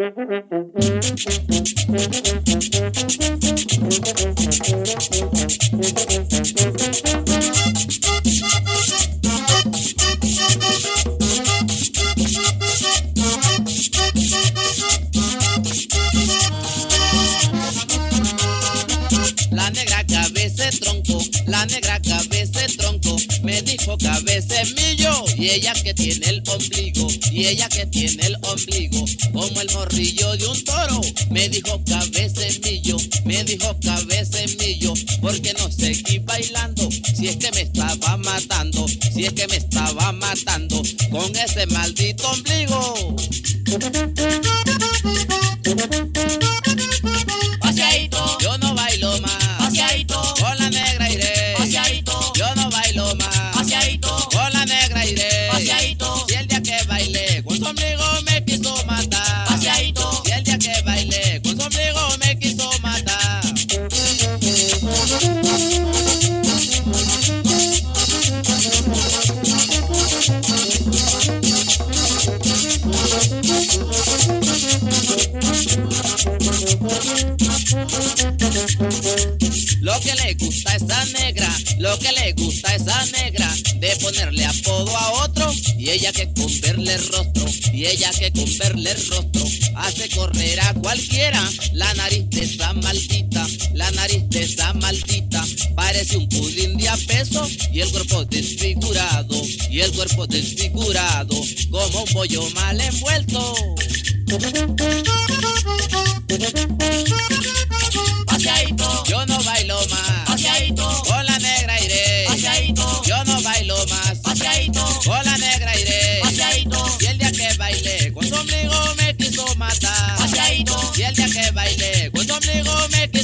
Thank you. Cabeza de tronco, la negra cabeza de tronco, me dijo cabeza millo, y ella que tiene el ombligo, y ella que tiene el ombligo, como el morrillo de un toro, me dijo cabeza millo, me dijo cabeza millo, porque no seguí bailando, si es que me estaba matando, si es que me estaba matando, con ese maldito ombligo. Con la negra iré. Paseadito, yo no bailo más. Paseadito, con la negra iré. Paseadito, si el día que bailé con su ombligo me quiso matar. Paseadito, si el día que bailé con su ombligo me quiso matar. Que le gusta a esa negra, lo que le gusta a esa negra, de ponerle apodo a otro, y ella que con verle el rostro, y ella que con verle rostro, hace correr a cualquiera, la nariz de esa maldita, la nariz de esa maldita, parece un pudín de a peso, y el cuerpo desfigurado, y el cuerpo desfigurado, como un pollo mal envuelto. Bailé